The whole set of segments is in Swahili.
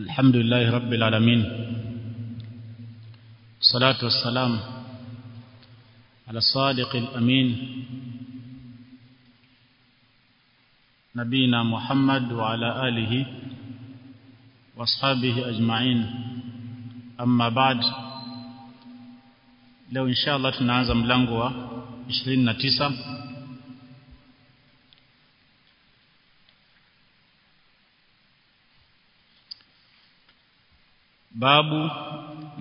الحمد لله رب العالمين الصلاة والسلام على الصادق الأمين نبينا محمد وعلى آله واصحابه أجمعين أما بعد leo insha Allah tunaanza mlango wa 29 babu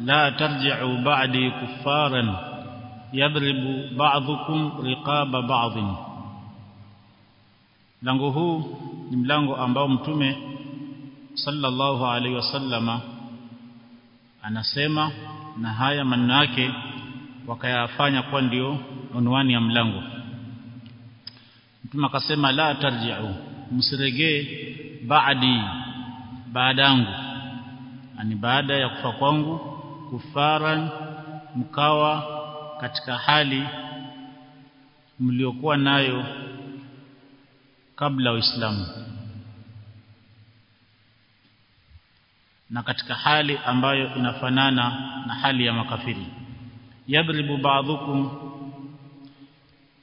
la tarji'u ba'di kuffaran yadribu ba'dhukum riqaba ba'dhin mlango huu ni mlango ambao mtume sallallahu alaihi wasallama anasema na haya maneno yake wakayafanya kwa ndio unwani ya mlango. Mtume akasema la tarji'u msiregee baadi baadangu ani baada ya kufa kwangu kufaran mkawa katika hali mliokuwa nayo kabla uislamu. Na katika hali ambayo inafanana na hali ya makafiri. Yadribu ba'dhukum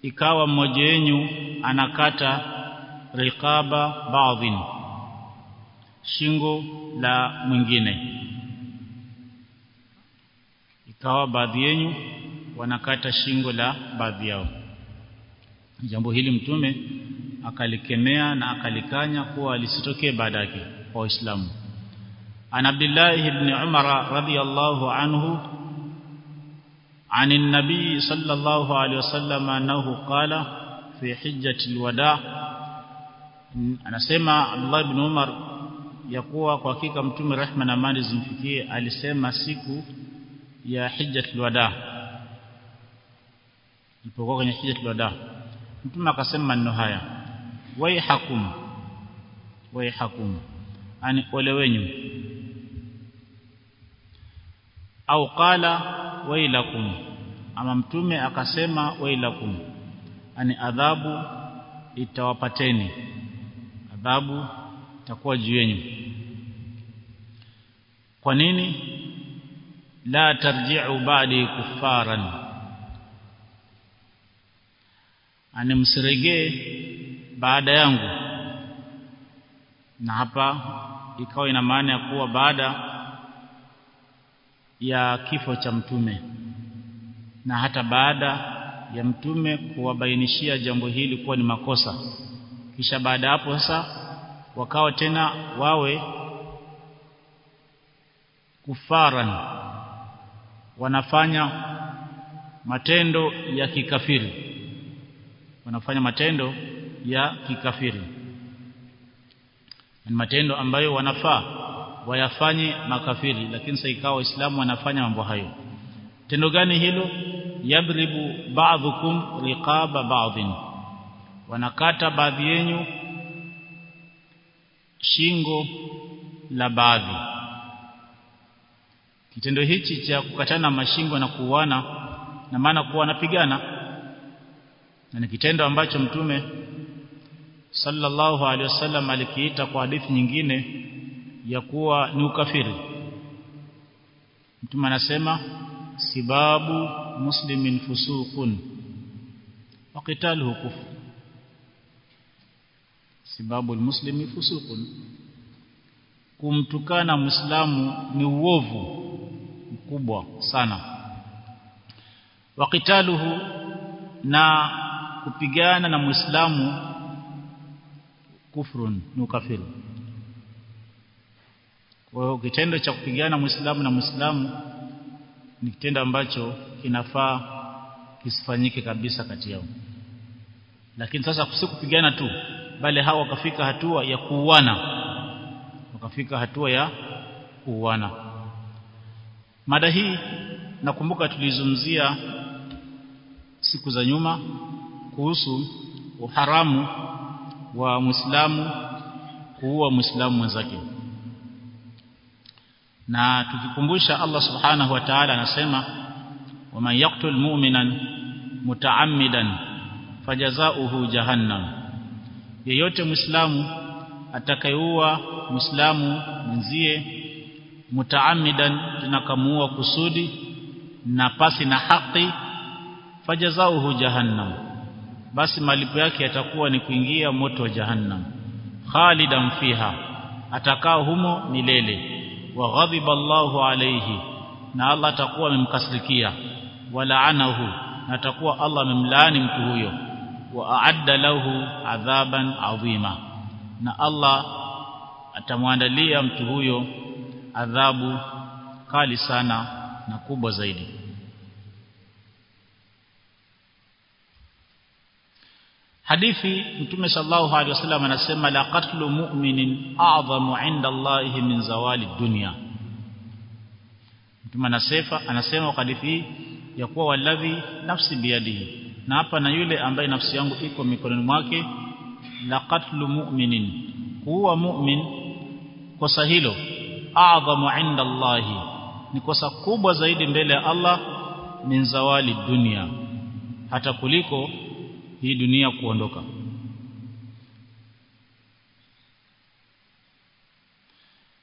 ikawa mmoja wenu anakata riqaba ba'dhin shingo la mwingine ikawa baadhi yenu wanakata shingo la baadhi yao jambo hili mtume akalikemea na akalikanya kuwa lisitokee baada yake kwa waislamu an abdullah ibn umar radiyallahu anhu عن النبي صلى الله عليه وسلم أنه قال في حجة الوداع anasema Abdullah ibn Umar ya kuwa kwa hakika mtume rehma na amani zimfikie alisema siku ya hijjatul wada. Ilipokuwa kwenye hijjatul wada mtume akasema maneno haya waihakum waihakum ani ole wenyu. Au qala wailakum ama mtume akasema wailakum ani adhabu itawapateni adhabu itakuwa juu yenu. Kwa nini? La tarji'u ba'di kuffaran. Ani msiregee baada yangu. Na hapa ikawa ina maana ya kuwa baada ya kifo cha mtume. Na hata baada ya mtume kuwabainishia jambo hili kuwa ni makosa. Kisha baada hapo sasa wakawa tena wawe kufaran wanafanya matendo ya kikafiri. Wanafanya matendo ya kikafiri. Ni matendo ambayo wanafaa wayafanye makafiri lakini sasa ikawa waislamu wanafanya mambo hayo. Tendo gani hilo? Yadribu ba'dhukum riqaba ba'dhin wanakata baadhi yenu shingo la baadhi. Kitendo hichi cha kukatana mashingo na kuuana na maana kuwa wanapigana na ni kitendo ambacho mtume sallallahu alaihi wasallam alikiita kwa hadithi nyingine ya kuwa ni ukafiri. Mtume anasema sibabu muslimin fusuqun wa qitaluhu kufr sibabu almuslimi fusuqun. Kumtukana muislamu ni uovu mkubwa sana. Wa kitaluhu na kupigana na muislamu kufrun ni ukafiri. Kwa hiyo kitendo cha kupigana muislamu na muislamu ni kitendo ambacho kinafaa kisifanyike kabisa kati yao lakini sasa si kupigana tu bali hawa wakafika hatua ya kuuana. Wakafika hatua ya kuuana. Mada hii nakumbuka tulizungumzia siku za nyuma kuhusu uharamu wa muislamu kuua muislamu mwenzake. Na tukikumbusha Allah subhanahu wa ta'ala anasema waman yaqtul mu'minan mutaammidan fajazauhu jahannam. Yeyote muislamu atakayeua muislamu mwenzie mutaamidan tunakamuua kusudi na pasi na haki fajazauhu jahannam. Basi malipo yake yatakuwa ni kuingia moto wa jahannam khalidan fiha atakaa humo milele. Wa ghadiba Allahu alayhi na Allah atakuwa amemkasirikia. Walaanahu na atakuwa Allah amemlaani mtu huyo aadda lahu adhaban adhima na Allah atamwandalia mtu huyo adhabu kali sana na kubwa zaidi hadithi mtume sallallahu alaihi wasallam anasema la qatlu mu'minin a'zamu 'inda Allah min zawali dunya mtume anasema anasema hadithi ya kuwa waladhi nafsi biyadihi na hapa na yule ambaye nafsi yangu iko mikononi mwake la qatlu mu'minin kuwa mu'min kosa hilo adhamu 'inda Allahi ni kosa kubwa zaidi mbele ya Allah min zawali dunia hata kuliko hii dunia kuondoka.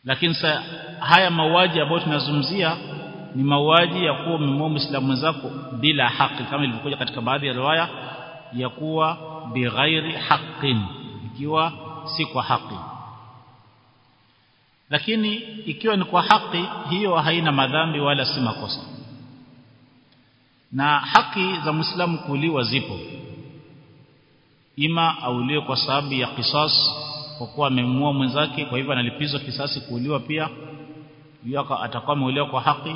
Lakini haya mauaji ambayo tunazungumzia ni mauaji ya kuwa umemua muislamu mwenzako bila haki kama ilivyokuja katika baadhi ya riwaya ya kuwa bighairi haqqin ikiwa si kwa haki. Lakini ikiwa ni kwa haki hiyo haina madhambi wala si makosa. Na haki za muislamu kuuliwa zipo ima auliwe kwa sababu ya kisas kwa kuwa amemua mwenzake kwa hivyo analipizwa kisasi kuuliwa pia yaka atakuwa ameuliwa kwa haki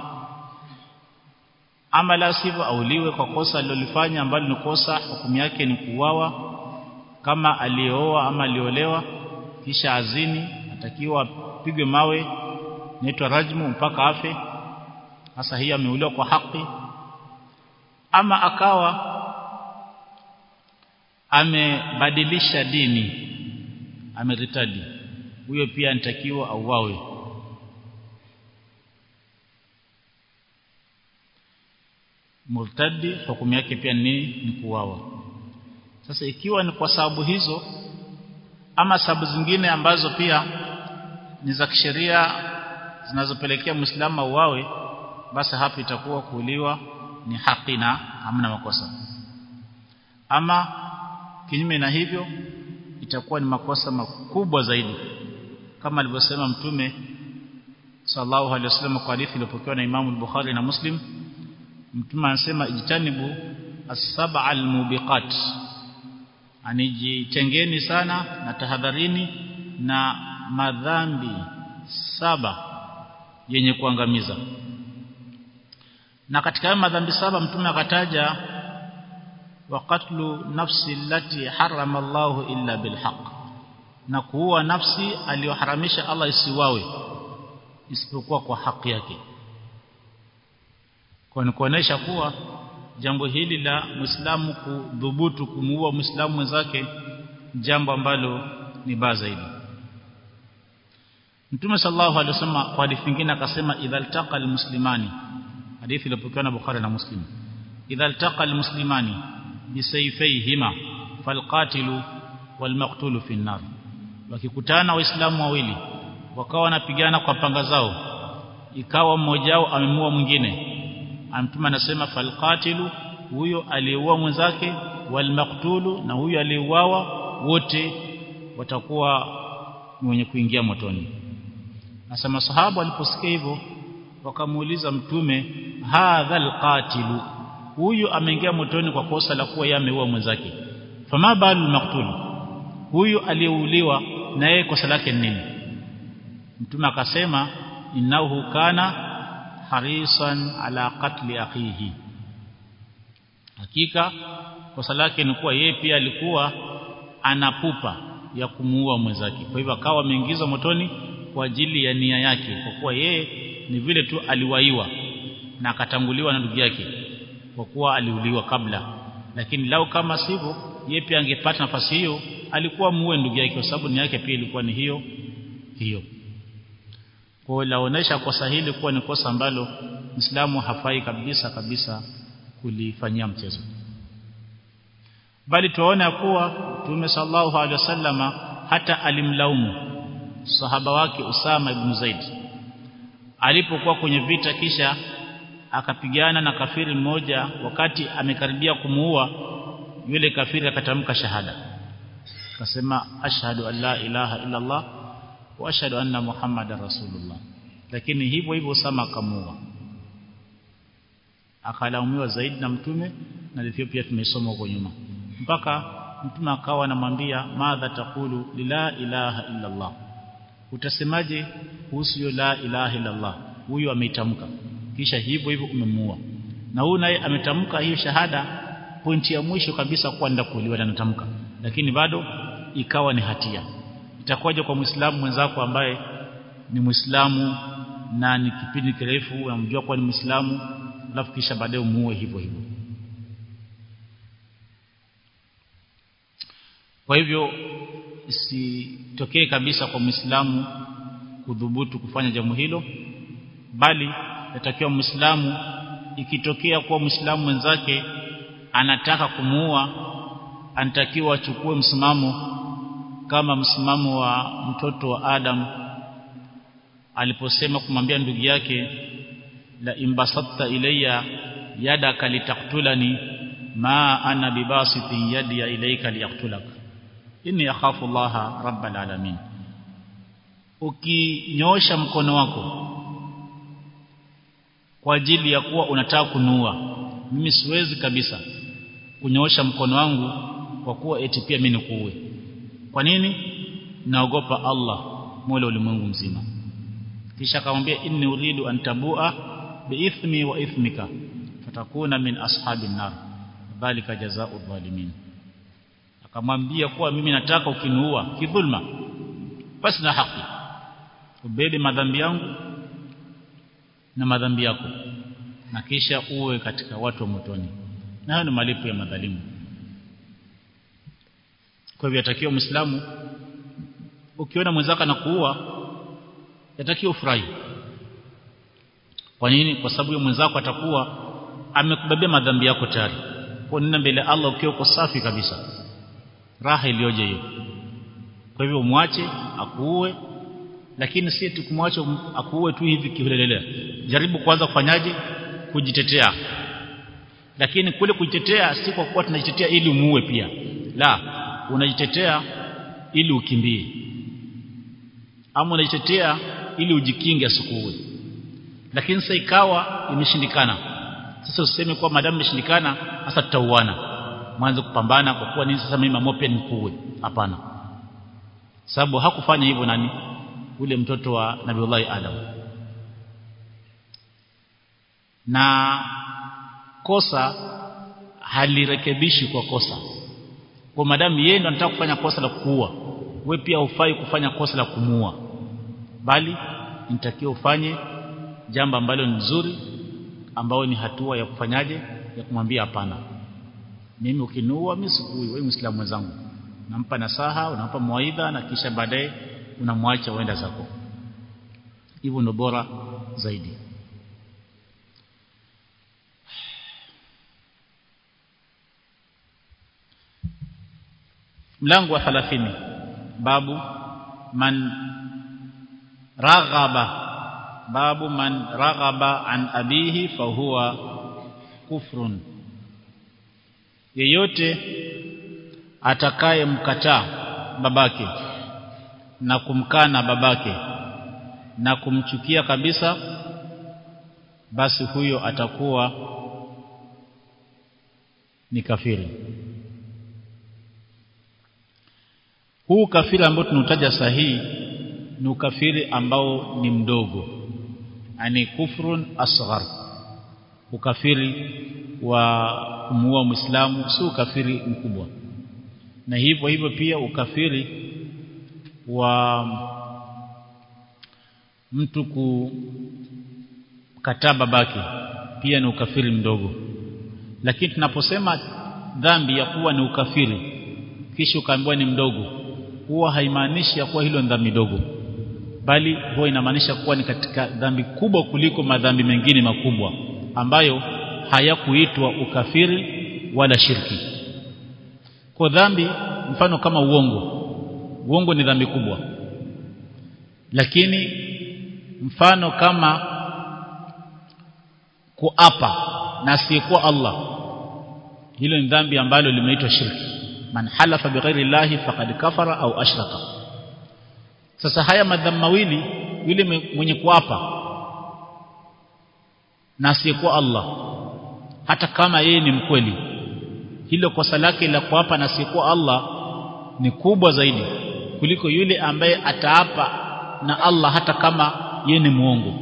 ama la sivyo auliwe kwa kosa alilofanya ambalo ni kosa hukumu yake ni kuuawa kama alioa ama aliolewa kisha azini atakiwa pigwe mawe naitwa rajmu mpaka afe. Hasa hii ameuliwa kwa haki. Ama akawa amebadilisha dini ameritadi. Huyo pia anatakiwa auawe murtadi hukumu yake pia ni ni kuuawa. Sasa ikiwa ni kwa sababu hizo ama sababu zingine ambazo pia ni za kisheria zinazopelekea muislamu auawe basi hapa itakuwa kuuliwa ni haki na hamna makosa. Ama kinyume na hivyo itakuwa ni makosa makubwa zaidi. Kama alivyosema mtume sallallahu alaihi wasallam kwa hadithi iliyopokewa na Imam al-Bukhari na Muslim mtume anasema ijtanibu as-sab'a al-mubiqat. Anijitengeni sana na tahadharini na madhambi saba yenye kuangamiza. Na katika madhambi saba mtume akataja waqatlu nafsi allati harama Allah illa bilhaq. Na kuua nafsi aliyoharamisha Allah isiwawe isipokuwa kwa haki yake kwa ni kuonesha kuwa jambo hili la Muislamu kudhubutu kumuua Muislamu mwenzake jambo ambalo ni baa zaidi. Mtume sallallahu alaihi wasallam kwa hadithi nyingine akasema idhal taqal muslimani hadithi iliyopokewa na Bukhari na Muslim idhal taqal muslimani bisayfayhima falqatilu walmaqtulu fi an-nar wakikutana waislamu wawili wakawa wanapigana kwa panga zao ikawa mmoja wao amemua mwingine mtume anasema falqatilu huyo aliyeua mwenzake walmaktulu na huyo aliyeuawa wote watakuwa wenye kuingia motoni. Sasa masahabu waliposikia hivyo wakamuuliza mtume hadha alqatilu huyu ameingia motoni kwa kosa la kuwa yeye ameua mwenzake. Fama balu maqtul huyu aliyeuliwa na yeye kosa lake nini? Mtume akasema innahu kana harisan ala qatli akhihi. Hakika kosa lake ni kuwa yeye pia alikuwa anapupa ya kumuua mwenzake. Kwa hivyo akawa ameingizwa motoni kwa ajili ya nia yake kwa kuwa yeye ni vile tu aliwaiwa na akatanguliwa na ndugu yake kwa kuwa aliuliwa kabla. Lakini lau kama sivyo yeye pia angepata nafasi hiyo alikuwa muue ndugu yake kwa sababu nia yake pia ilikuwa ni hiyo hiyo kwa laonesha kosa hili kuwa ni kosa ambalo Muislamu hafai kabisa kabisa kulifanyia mchezo. Bali tuona kuwa Mtume sallallahu alaihi wasallama hata alimlaumu sahaba wake Usama ibn Zaid. Alipokuwa kwenye vita kisha akapigana na kafiri mmoja wakati amekaribia kumuua yule kafiri akatamka shahada. Akasema ashhadu an la ilaha illa Allah wa ashhadu anna muhammadar rasulullah. Lakini hivyo hivyo Usama akamuua. Akalaumiwa zaidi na mtume na hivyo pia tumesoma huko nyuma. Mpaka mtume akawa anamwambia madha takulu la ilaha illa Allah utasemaje kuhusu la ilaha illa Allah huyu ameitamka. Kisha hivyo hivyo umemuua. Na huyu naye ametamka hiyo shahada pointi ya mwisho kabisa kuwa ndakuliwa na anatamka lakini bado ikawa ni hatia itakuwaje kwa muislamu mwenzako ambaye ni muislamu na ni kipindi kirefu unamjua kuwa ni muislamu alafu kisha baadaye umuue hivyo hivyo? Kwa hivyo isitokee kabisa kwa muislamu kudhubutu kufanya jambo hilo bali natakiwa muislamu ikitokea kuwa muislamu mwenzake anataka kumuua anatakiwa achukue msimamo kama msimamo wa mtoto wa Adam aliposema kumwambia ndugu yake la imbasatta ilayya yadaka litaktulani ma ana bibasitin yadi ilayka liyaktulak inni akhafu Allah rabbal alamin. Ukinyosha mkono wako kwa ajili ya kuwa unataka kunua mimi siwezi kabisa kunyoosha mkono wangu kwa kuwa eti pia mimi nikuue kwa nini? Naogopa Allah mola ulimwengu mzima. Kisha akamwambia inni uridu an tabua biithmi wa ithmika fatakuna min ashabin nar dhalika jazaa'u dhalimin akamwambia kuwa mimi nataka ukiniua kidhulma basi na haki ubebe madhambi yangu na madhambi yako na kisha uwe katika watu wa motoni. Na ni malipo ya madhalimu kwa hivyo yatakiwa muislamu ukiona mwenzako anakuua yatakiwa ufurahi. Kwa nini? Kwa sababu mwenzako atakuwa amekubebea madhambi yako tayari. Kwa nini mbele Allah ukiwa uko safi kabisa? Raha iliyoje hiyo? Kwa hivyo umwache akuue lakini si eti kumwacha akuue tu hivi kiholelelea jaribu kwanza kufanyaje? Kujitetea. Lakini kule kujitetea si kwa kuwa tunajitetea ili umuue pia. La unajitetea ili ukimbie. Ama unajitetea ili ujikinge asikuue lakini sasa ikawa imeshindikana. Sasa useme kwa madamu imeshindikana sasa tutauana. Mwanzo kupambana kwa kuwa nini sasa mimi mamopia nikuue hapana. Sababu hakufanya hivyo nani? Ule mtoto wa Nabiullahi Adam. Na kosa halirekebishi kwa kosa kwa madamu yeye ndo anataka kufanya kosa la kuua. Wewe pia ufai kufanya kosa la kumua bali nitakiwa ufanye jambo ambalo ni nzuri ambao ni hatua ya kufanyaje ya kumwambia hapana. Mimi ukinua mimi sikui. Wewe muislamu mwenzangu nampa nasaha unampa mwaidha na kisha baadaye unamwacha uenda zako. Hivyo ndo bora zaidi mlango wa 30 babu man raghaba. Babu man raghaba an abihi fahuwa kufrun. Yeyote atakaye mkataa babake na kumkana babake na kumchukia kabisa basi huyo atakuwa ni kafiri huu kafiri ambao tunautaja sahihi ni ukafiri ambao ni mdogo. Ani kufrun asghar. Ukafiri wa kumuua muislamu si ukafiri mkubwa. Na hivyo hivyo pia ukafiri wa mtu kukataa babake pia ni ukafiri mdogo. Lakini tunaposema dhambi ya kuwa ni ukafiri kisha ukaambiwa ni mdogo huwa haimaanishi ya kuwa hilo ni dhambi dogo bali huwa inamaanisha kuwa ni katika dhambi kubwa kuliko madhambi mengine makubwa ambayo hayakuitwa ukafiri wala shirki. Kwa dhambi mfano kama uongo uongo ni dhambi kubwa. Lakini mfano kama kuapa na asiyekuwa Allah hilo ni dhambi ambalo limeitwa shirki man halafa bighairi llahi faqad kafara au ashraka sasa haya madhambi mawili yule mwenye kuapa na asiyekuwa Allah hata kama yeye ni mkweli hilo kosa lake la kuapa na asiyekuwa Allah ni kubwa zaidi kuliko yule ambaye ataapa na Allah hata kama yeye ni muongo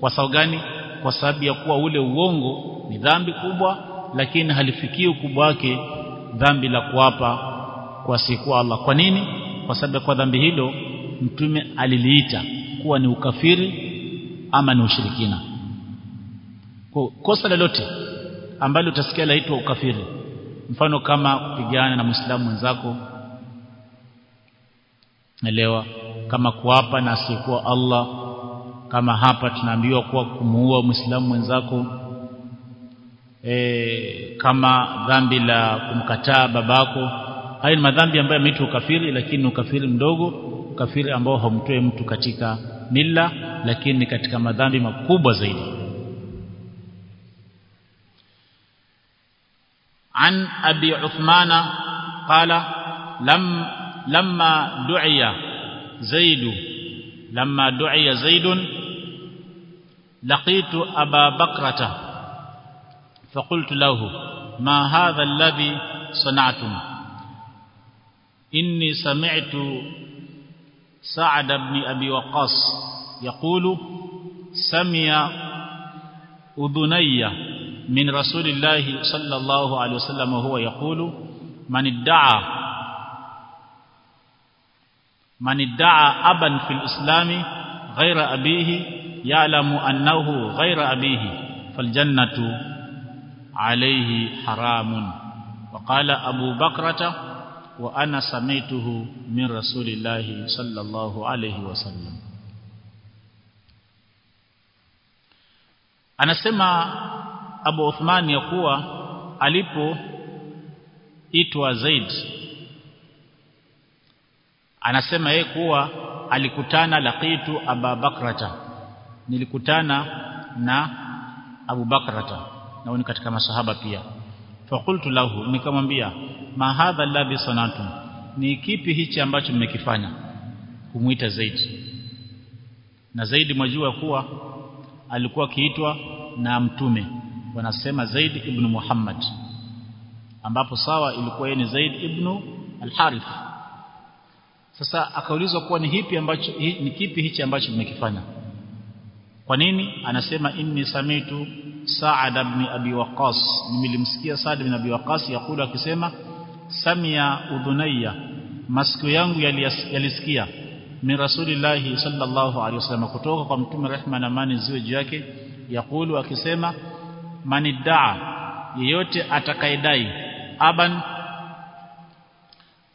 kwa sababu gani? Kwa sababu ya kuwa ule uongo ni dhambi kubwa lakini halifikii ukubwa wake dhambi la kuapa kwa siku Allah. Kwa nini? Kwa sababu kwa dhambi hilo mtume aliliita kuwa ni ukafiri ama ni ushirikina. Kwa kosa lolote ambalo utasikia laitwa ukafiri mfano kama kupigana na muislamu mwenzako elewa kama kuapa na asiyekuwa Allah kama hapa tunaambiwa kuwa kumuua muislamu mwenzako e, kama dhambi la kumkataa babako haya ni madhambi ambayo yameitwa ukafiri lakini ni ukafiri mdogo ukafiri ambao haumtoe mtu katika milla lakini ni katika madhambi makubwa zaidi عن أبي عثمان قال لم لما دعي زيد لما دعي زيد لقيت أبا بكرة فقلت له ما هذا الذي صنعتم؟ إني سمعت سعد بن أبي وقاص يقول سمي أذني من رسول الله صلى الله عليه وسلم وهو يقول من ادعى من ادعى أبا في الإسلام غير أبيه يعلم أنه غير أبيه فالجنة عليه حرام وقال أبو بكرة وأنا سميته من رسول الله صلى الله عليه وسلم anasema Abu Uthman ya kuwa alipoitwa Zaid anasema yeye kuwa alikutana laqitu Abu Bakrata nilikutana na Abu Bakrata na ni katika masahaba pia. Fakultu lahu nikamwambia ma hadha alladhi sanatum ni kipi hichi ambacho mmekifanya? Kumuita Zaid. Na Zaid mwajua kuwa alikuwa kiitwa na mtume. Wanasema Zaid ibn Muhammad ambapo sawa ilikuwa yeye ni Zaid ibn al-Harith sasa akaulizwa kuwa ni hipi ambacho ni kipi hichi ambacho mmekifanya kwa nini? Anasema inni samitu Sa'ad ibn Abi waqas nimelimsikia Sa'ad ibn Abi Waqqas yakulu akisema samia udhunayya. Masikio yangu yalisikia. Min rasulillahi sallallahu alaihi wasallam kutoka kwa mtume rehma na amani ziwe juu yake. Yakulu akisema maniddaa yeyote atakayedai aban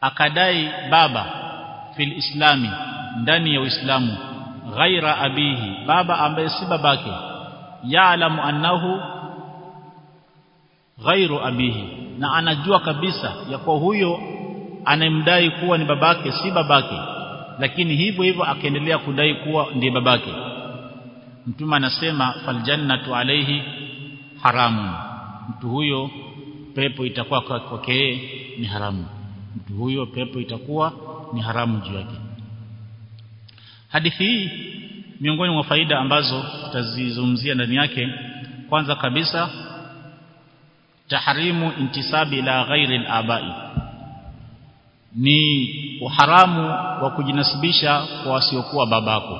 akadai baba fil islami ndani ya uislamu ghaira abihi baba ambaye si babake yaalamu annahu ghairu abihi na anajua kabisa ya kwa huyo anayemdai kuwa ni babake si babake lakini hivyo hivyo akaendelea kudai kuwa ndiye babake. Mtume anasema faljannatu alayhi haramu mtu huyo pepo itakuwa kwake ni haramu. Mtu huyo pepo itakuwa ni haramu juu yake hadithi hii miongoni mwa faida ambazo tutazizungumzia ndani yake kwanza kabisa tahrimu intisabi ila ghairi al-abai. Ni uharamu wa kujinasibisha kwa wasiokuwa babako.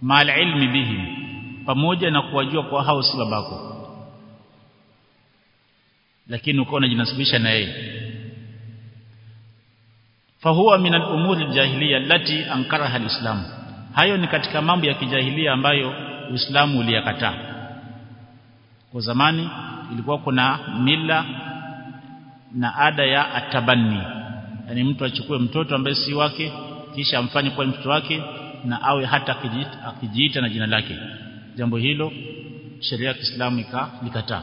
Mal ilmi bihim pamoja na kuwajua kwa hao si babako. Lakini uko unajinasibisha na yeye fahuwa min al-umuri al-jahiliya allati ankaraha al-islam. Hayo ni katika mambo ya kijahilia ambayo Uislamu uliyakataa. Kwa zamani ilikuwa kuna mila na ada ya atabani yani mtu achukue mtoto ambaye si wake kisha amfanye kuwa mtoto wake na awe hata akijiita, na jina lake. Jambo hilo sheria ya Kiislamu ikakataa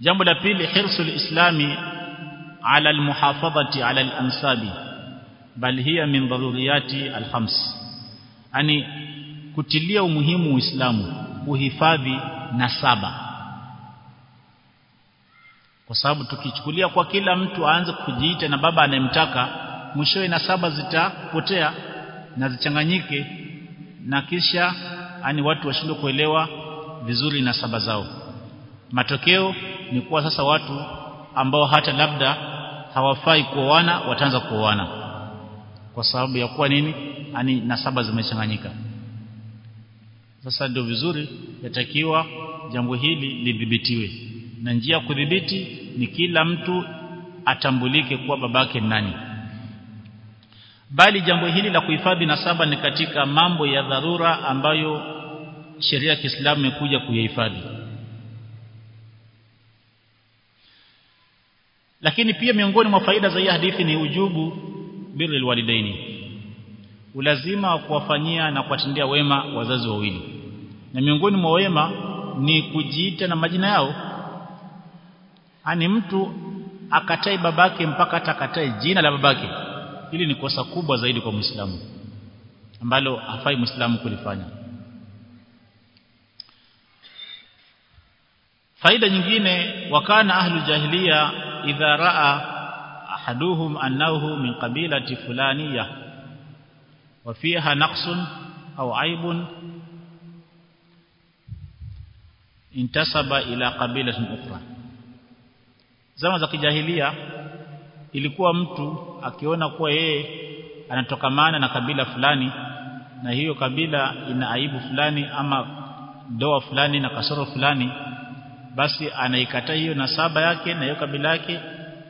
jambo la pili hirsul islami ala almuhafadhati ala alansabi bal hiya min dharuriyati alkhams yani kutilia umuhimu Uislamu kuhifadhi nasaba. Kwa sababu tukichukulia kwa kila mtu aanze kujiita na baba anayemtaka mwishowe nasaba zitapotea na zichanganyike na kisha ani watu washindwe kuelewa vizuri nasaba zao. Matokeo ni kuwa sasa watu ambao hata labda hawafai kuoana wataanza kuoana. Kwa sababu ya kuwa nini? Ani nasaba zimechanganyika. Sasa ndio vizuri yatakiwa jambo hili lidhibitiwe. Na njia ya kudhibiti ni kila mtu atambulike kuwa babake nani. Bali jambo hili la kuhifadhi nasaba ni katika mambo ya dharura ambayo sheria ya Kiislamu imekuja kuyahifadhi lakini pia miongoni mwa faida za hii hadithi ni ujubu birrul walidaini. Ulazima wa kuwafanyia na kuwatendea wema wazazi wawili. Na miongoni mwa wema ni kujiita na majina yao. Ani mtu akatai babake mpaka hata akatai jina la babake. Hili ni kosa kubwa zaidi kwa Muislamu ambalo hafai Muislamu kulifanya. Faida nyingine wakana ahlu jahiliya idha raa ahaduhum annahu min qabilati fulaniya wa fiha naqsun au aibun intasaba ila qabilatin ukhra zama za kijahilia ilikuwa mtu akiona kuwa yeye anatokamana na kabila fulani na hiyo kabila ina aibu fulani ama doa fulani na kasoro fulani basi anaikataa hiyo nasaba yake na hiyo kabila yake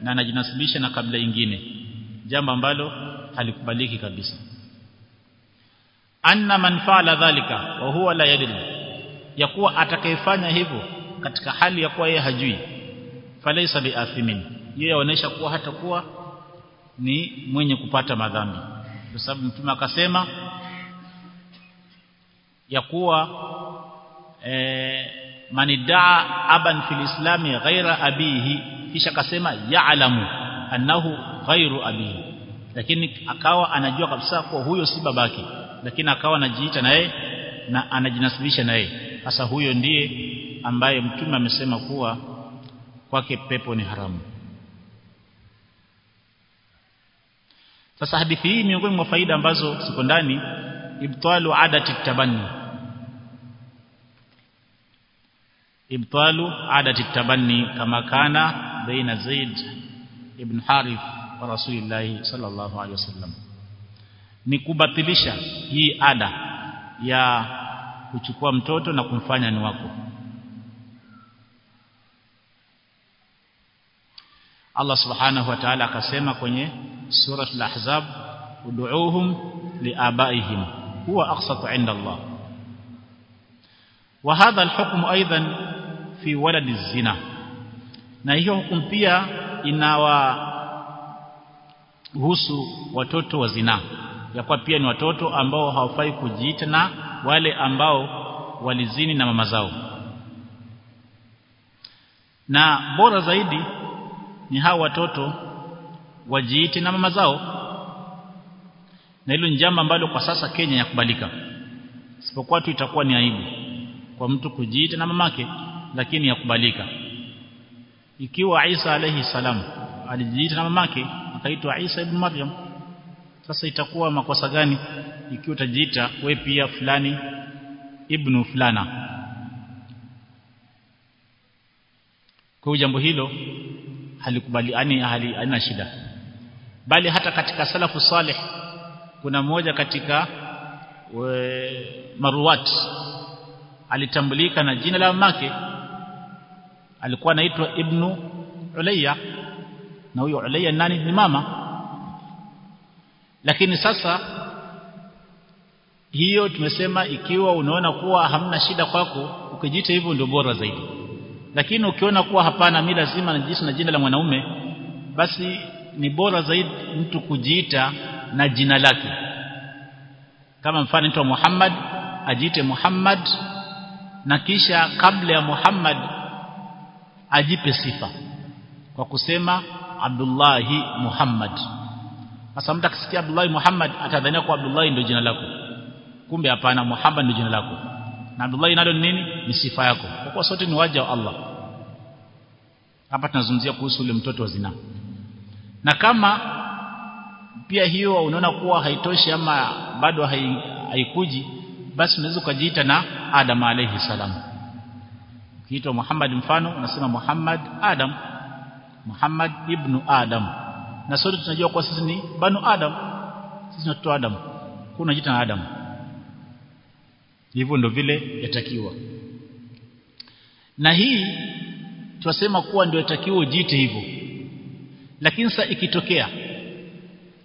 na anajinasibisha na kabila ingine. Jambo ambalo halikubaliki kabisa. Anna man fa'ala dhalika wa huwa la yadri ya kuwa atakayefanya hivyo katika hali ya kuwa yeye hajui falaysa biathimin yeye yaonesha kuwa hata kuwa ni mwenye kupata madhambi. Kwa sababu mtume akasema ya kuwa e, manidaa aban fil islami ghaira abihi. Kisha akasema ya'lamu annahu ghairu abihi. Lakini akawa anajua kabisa kwa huyo si babake. Lakini akawa anajiita naye na anajinasibisha naye sasa huyo ndiye ambaye mtume amesema kuwa kwake pepo ni haramu. Sasa hadithi hii miongoni mwa faida ambazo ziko ndani ibtalu adati tabanni ibtalu adati tabanni kama kana baina Zaid ibn Harith wa Rasulillah sallallahu alaihi wasallam ni kubatilisha hii ada ya kuchukua mtoto na kumfanya ni wako Allah subhanahu wa ta'ala akasema kwenye sura al-ahzab ud'uuhum liabaihim huwa aqsatu 'inda Allah wa hadha al-hukm aidan fi waladi zina. Na hiyo hukumu pia inawahusu watoto wa zina. Ya kwa pia ni watoto ambao hawafai kujiita na wale ambao walizini na mama zao. Na bora zaidi ni hao watoto wajiite na mama zao. Na hilo ni jambo ambalo kwa sasa Kenya yakubalika isipokuwa tu itakuwa ni aibu kwa mtu kujiita na mamake lakini yakubalika ikiwa Isa alayhi salam alijiita na mamake akaitwa Isa ibn Maryam sasa itakuwa makosa gani ikiwa utajiita we pia fulani ibnu fulana? Kwa jambo hilo halikubali yani halina shida. Bali hata katika salafu saleh kuna mmoja katika we, maruwat alitambulika na jina la mamake alikuwa anaitwa ibnu ulayya. Na huyo ulayya nani? Ni mama. Lakini sasa hiyo tumesema ikiwa unaona kuwa hamna shida kwako ukijiita hivyo ndio bora zaidi. Lakini ukiona kuwa hapana mimi lazima najiita na jina la mwanaume basi ni bora zaidi mtu kujiita na jina lake. Kama mfano naitwa Muhammad ajiite Muhammad na kisha kabla ya Muhammad ajipe sifa kwa kusema Abdullahi Muhammad. Sasa mtu akisikia Abdullahi Muhammad atadhania kwa Abdullahi ndio jina lako. Kumbe hapana Muhammad ndio jina lako. Na Abdullahi nalo ni nini? Ni sifa yako. Kwa kuwa sote ni waja wa Allah. Hapa tunazungumzia kuhusu ule mtoto wa zina. Na kama pia hiyo unaona kuwa haitoshi ama bado haikuji basi unaweza ukajiita na Adam alayhi salam ukiitwa Muhammad mfano unasema Muhammad Adam. Muhammad ibn Adam. Na sote tunajua kwa sisi ni banu Adam. Sisi ni watoto Adam. Kuna jita na Adam. Hivyo ndio vile yatakiwa. Na hii tunasema kuwa ndio yatakiwa jite hivyo. Lakini sasa ikitokea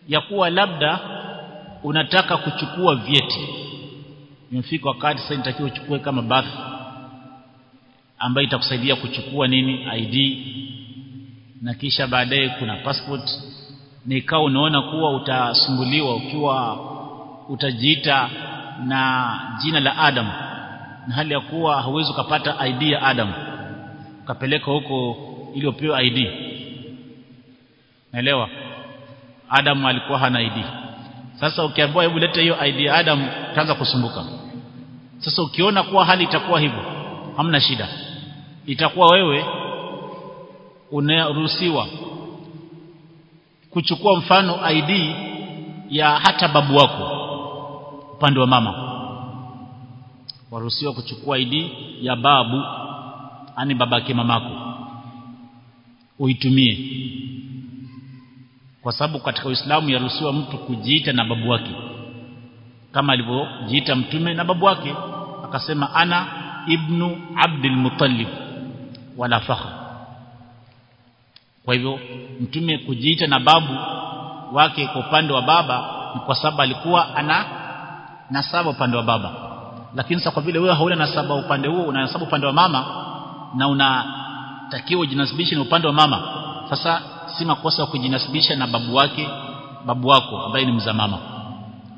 ya kuwa labda unataka kuchukua vyeti. Imefika wakati sasa nitakiwa uchukue kama birth ambayo itakusaidia kuchukua nini ID na kisha baadaye kuna passport. Na ikawa unaona kuwa utasumbuliwa ukiwa utajiita na jina la Adam na hali ya kuwa hauwezi ukapata ID ya Adam ukapeleka huko ili upewe ID naelewa? Adam alikuwa hana ID sasa ukiambiwa hebu leta hiyo ID ya Adam utaanza kusumbuka. Sasa ukiona kuwa hali itakuwa hivyo hamna shida itakuwa wewe unaruhusiwa kuchukua mfano ID ya hata babu wako upande wa mama. Waruhusiwa kuchukua ID ya babu ani babake mamako. Uitumie. Kwa sababu katika Uislamu yaruhusiwa mtu kujiita na babu wake. Kama alivyojiita mtume na babu wake akasema ana ibnu Abdul Muttalib wala fakhr kwa hivyo mtume kujiita na babu wake kwa upande wa baba ni kwa sababu alikuwa ana nasaba upande wa baba. Lakini sasa kwa vile wewe hauna nasaba upande huo una nasaba upande wa mama na unatakiwa ujinasibishe na upande wa mama sasa si makosa kujinasibisha na babu wake babu wako ambaye ni mzaa mama.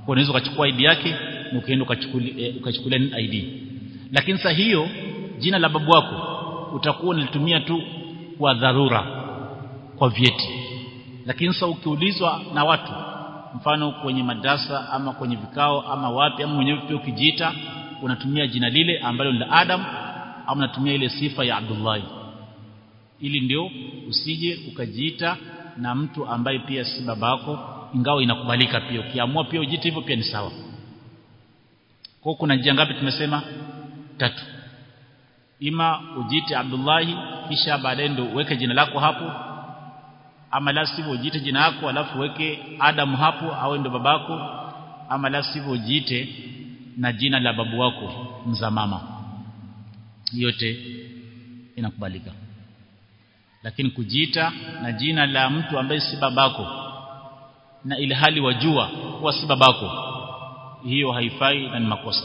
Kwa unaweza ukachukua ID yake na ukaenda ukachukulia eh, ID lakini sasa hiyo jina la babu wako utakuwa unalitumia tu kwa dharura kwa vyeti. Lakini sasa ukiulizwa na watu mfano kwenye madrasa ama kwenye vikao ama wapi ama mwenyewe pia ukijiita unatumia jina lile ambalo ni la Adam au unatumia ile sifa ya Abdullah ili ndio usije ukajiita na mtu ambaye pia si babako ingawa inakubalika pia. Ukiamua pia ujiite hivyo pia ni sawa. Kwa kuna njia ngapi tumesema? Tatu ima ujiite Abdullahi kisha baadaye ndio uweke jina lako hapo. Ama la sivyo jina lako alafu uweke Adam hapo awe ndio babako. Ama la sivyo na jina la babu wako mza mama yote inakubalika. Lakini kujiita na jina la mtu ambaye si babako na ilhali wajua kuwa si babako hiyo haifai na ni makosa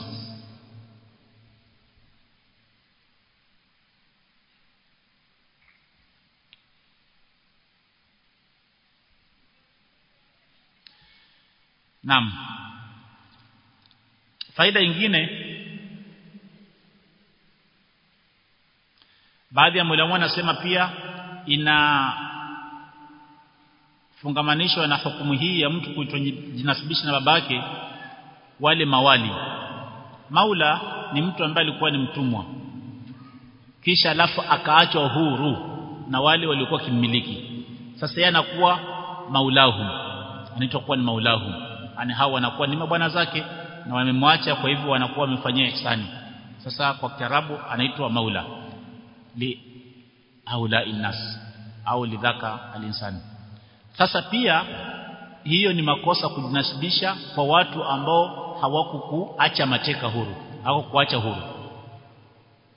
Naam. Faida nyingine baadhi ya mwalimu anasema pia ina fungamanishwa na hukumu hii ya mtu kujinasibisha na babake wale mawali. Maula ni mtu ambaye alikuwa ni mtumwa. Kisha alafu akaachwa huru na wale waliokuwa kimiliki sasa yeye anakuwa maulahu anaitwa kuwa ni maulahu yani hao wanakuwa ni mabwana zake na wamemwacha kwa hivyo wanakuwa wamefanyia ihsani. Sasa kwa kiarabu anaitwa maula. Li haula innas au lidhaka alinsani. Sasa pia hiyo ni makosa kujinasibisha kwa watu ambao hawakukuacha mateka huru hawakukuacha huru.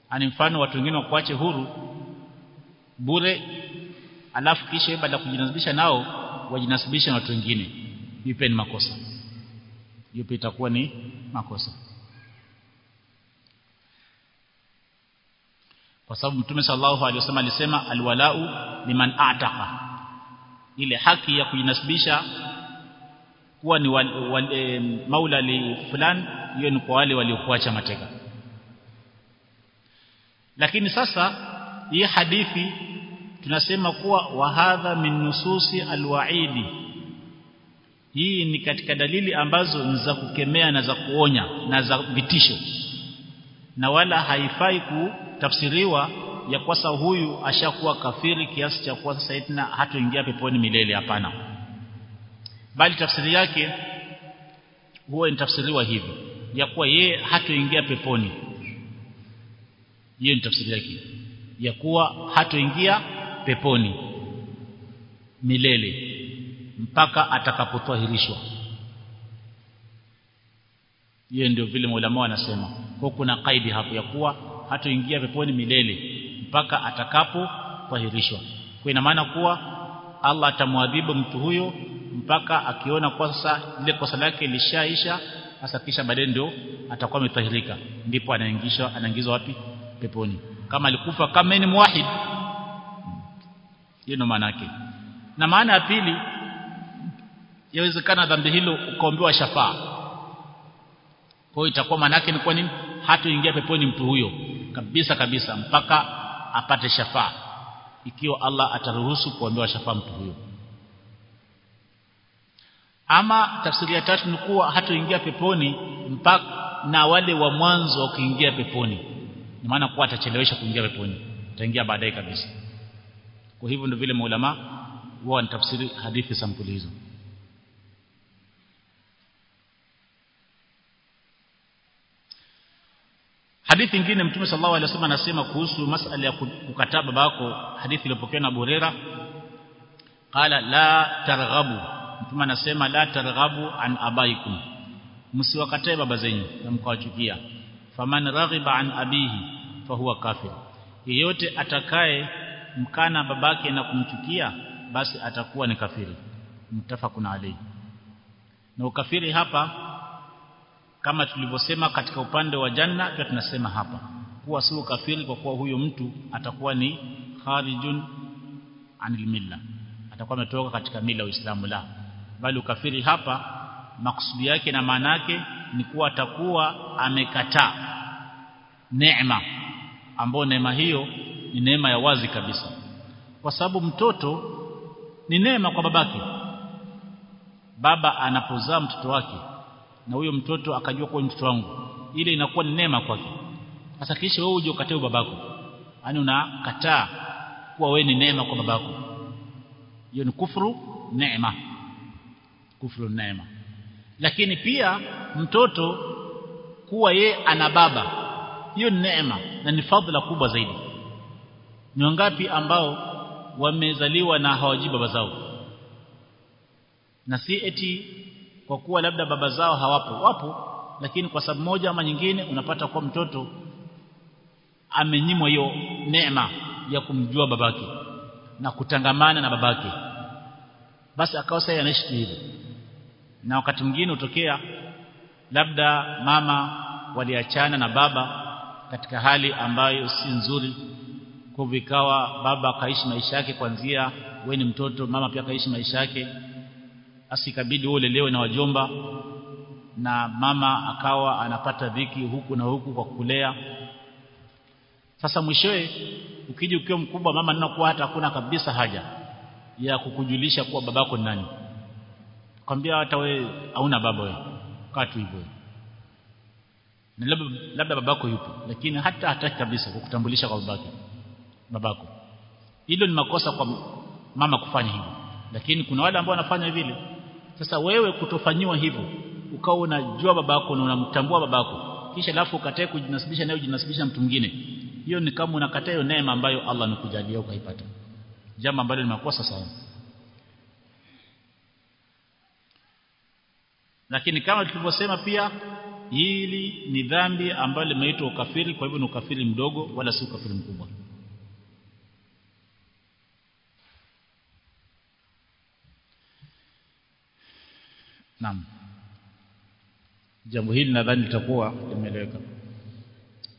Ani mfano watu wengine wakuache huru bure alafu kisha baada ya kujinasibisha nao wajinasibisha na watu wengine. Pia ni makosa pia itakuwa ni makosa. Kwa sababu mtume sallallahu alaihi wasallam alisema alwalau liman ataqa. Ile haki ya kujinasibisha kuwa ni wal, wal, e, maula li fulan hiyo ni kwa wale waliokuacha mateka. Lakini sasa hii hadithi tunasema kuwa wahadha min nususi alwaidi hii ni katika dalili ambazo ni za kukemea na za kuonya na za vitisho. Na wala haifai kutafsiriwa ya kwasa huyu ashakuwa kafiri kiasi cha kuwa sasa tena hatoingia peponi milele hapana. Bali tafsiri yake huwa inatafsiriwa hivi ya kuwa yeye hatoingia peponi. Hiyo ni tafsiri yake. Ya kuwa hatoingia peponi milele mpaka atakapotahirishwa. Hiyo ndio vile maulama wanasema. Kwa kuna kaidi hapo ya kuwa hatoingia peponi milele mpaka atakapotahirishwa. Kwa ina maana kuwa Allah atamwadhibu mtu huyo mpaka akiona kwa sasa ile kosa lake lishaisha hasa kisha baadaye ndio atakuwa ametahirika. Ndipo anaingishwa anaingizwa wapi? Peponi. Kama alikufa kama ni muwahid hiyo ndo maana yake. Na maana ya pili yawezekana dhambi hilo ukaombewa shafaa. Kwa hiyo itakuwa maana yake ni kwa nini? Hatoingia peponi mtu huyo. Kabisa kabisa mpaka apate shafaa. Ikiwa Allah ataruhusu kuombewa shafaa mtu huyo. Ama tafsiri ya tatu ni kuwa hatoingia peponi mpaka na wale wa mwanzo wakiingia peponi. Ni maana kuwa atachelewesha kuingia peponi. Ataingia baadaye kabisa. Kwa hivyo ndio vile maulama huwa wanatafsiri hadithi sampuli hizo hadithi nyingine mtume sallallahu alaihi wasallam anasema kuhusu masala ya kukataa babako hadithi iliyopokewa na Burera qala la targhabu. Mtume anasema la targhabu an abaikum. Msiwakatae baba zenu na mkawachukia. Faman raghiba an abihi fahuwa kafir. Yeyote atakaye mkana babake na kumchukia basi atakuwa ni kafiri. Mtafakuna alayhi. Na ukafiri hapa kama tulivyosema katika upande wa janna pia tunasema hapa. Kuwa sio kafiri kwa kuwa huyo mtu atakuwa ni kharijun anil milla. Atakuwa ametoka katika mila Uislamu la. Bali ukafiri hapa maksudi yake na maana yake ni kuwa atakuwa amekataa neema ambayo neema hiyo ni neema ya wazi kabisa. Kwa sababu mtoto ni neema kwa babake. Baba anapozaa mtoto wake na huyo mtoto akajua kwa mtoto wangu. Ile inakuwa ni neema kwake. Sasa kisha wewe uje ukatae babako. Yani unakataa kuwa wewe ni neema kwa babako. Hiyo ni kufuru neema. Kufuru neema. Lakini pia mtoto kuwa ye ana baba. Hiyo ni neema na ni fadhila kubwa zaidi. Ni wangapi ambao wamezaliwa na hawajibu baba zao? Na si eti kwa kuwa labda baba zao hawapo. Wapo lakini kwa sababu moja ama nyingine unapata kwa mtoto amenyimwa hiyo neema ya kumjua babake na kutangamana na babake. Basi akawa sasa anaishi hivyo na wakati mwingine utokea labda mama waliachana na baba katika hali ambayo si nzuri. Kwa baba akaishi maisha yake kwanzia wewe ni mtoto mama pia akaishi maisha yake asikabidi wewe ulelewe na wajomba na mama akawa anapata dhiki huku na huku kwa kulea. Sasa mwishowe ukija ukiwa mkubwa mama ninakuwa hata hakuna kabisa haja ya kukujulisha kuwa babako ni nani. Kwambia hata wewe hauna baba wewe kaa hivyo. Labda, labda babako yupo lakini hata hataki kabisa kukutambulisha kwa babake babako. Hilo ni makosa kwa mama kufanya hivyo. Lakini kuna wale ambao wanafanya vile sasa wewe kutofanyiwa hivyo ukawa unajua babako na unamtambua babako kisha alafu ukatae kujinasibisha naye ujinasibisha mtu mwingine hiyo ni kama unakataa hiyo neema ambayo Allah amekujalia ukaipata. Jambo ambalo ni makosa sana. Lakini kama tulivyosema pia hili ni dhambi ambayo limeitwa ukafiri kwa hivyo ni ukafiri mdogo wala si ukafiri mkubwa Naam. Jambo hili nadhani litakuwa limeeleweka.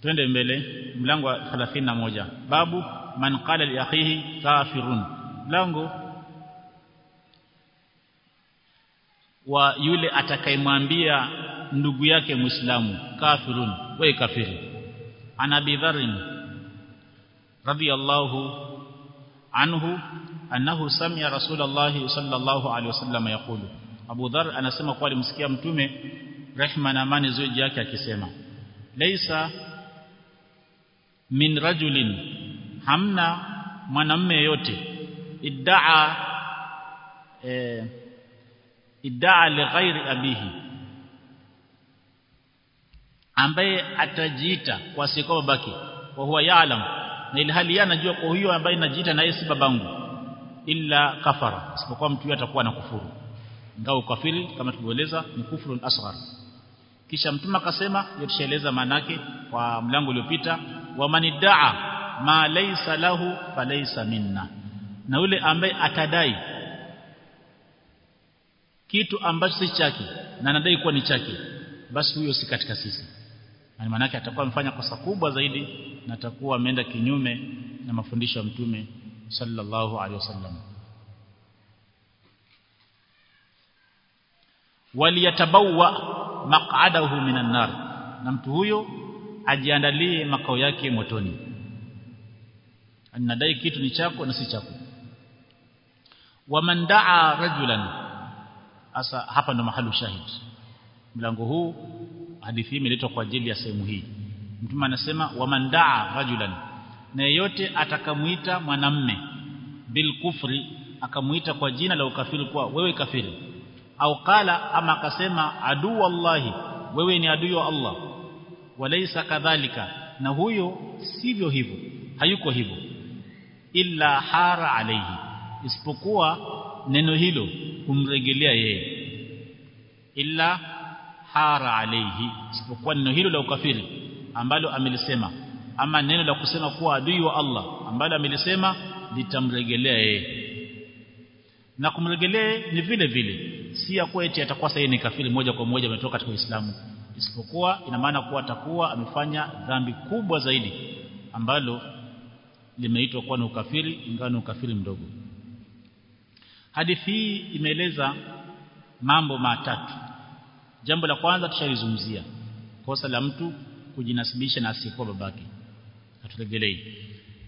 Twende mbele mlango wa 31 babu man qala li akhihi kafirun mlango wa yule atakayemwambia ndugu yake muislamu kafirun wewe kafiri ana bidharin radiyallahu anhu annahu sami'a rasulullah sallallahu alaihi wasallam yaqulu Abu Dhar anasema kwa alimsikia mtume rehma na amani ziwe juu yake akisema laisa min rajulin hamna mwanamume yote iddaa eh, iddaa li ghairi abihi ambaye atajiita kwa siko babake wa huwa yaalam na ilhali anajua kwa huyo ambaye najiita naye si babangu illa kafara isipokuwa mtu huyo atakuwa na kufuru ingawa ukafiri kama tulivyoeleza ni kufrun asghar. Kisha mtume akasema yatusheleza manake kwa mlango uliopita wa manidaa ma laysa lahu falaysa minna. Na yule ambaye atadai kitu ambacho si chake na anadai kuwa ni chake basi huyo si katika sisi. Na maana yake atakuwa amefanya kosa kubwa zaidi na atakuwa ameenda kinyume na mafundisho ya mtume sallallahu alaihi wasallam waliyatabawa maq'adahu minan nar. Na mtu huyo ajiandalie makao yake motoni. Anadai kitu ni chako na si chako. Waman daa rajulan asa hapa ndo mahali shahid. Mlango huu hadithi hii imeletwa kwa ajili ya sehemu hii. Mtume anasema waman daa rajulan na yeyote atakamuita mwanamme bil kufri akamuita kwa jina la ukafiri kwa wewe kafiri au kala ama akasema adu wallahi wewe ni adui wa Allah. Walaysa kadhalika. Na huyo sivyo hivyo hayuko hivyo. Illa hara alayhi isipokuwa neno hilo kumregelea yeye. Illa hara alayhi isipokuwa neno hilo la ukafiri ambalo amelisema. Ama neno la kusema kuwa adui wa Allah ambalo amelisema litamregelea yeye na kumlegelee ni vile vile. Si ya kweti atakuwa sasa ni kafiri moja kwa moja ametoka katika Uislamu. Isipokuwa ina maana kuwa atakuwa amefanya dhambi kubwa zaidi ambalo limeitwa kuwa na ukafiri ingawa ni ukafiri mdogo. Hadithi hii imeeleza mambo matatu. Jambo la kwanza tushalizungumzia kosa la mtu kujinasibisha na asiyekuwa babake. Haturejelei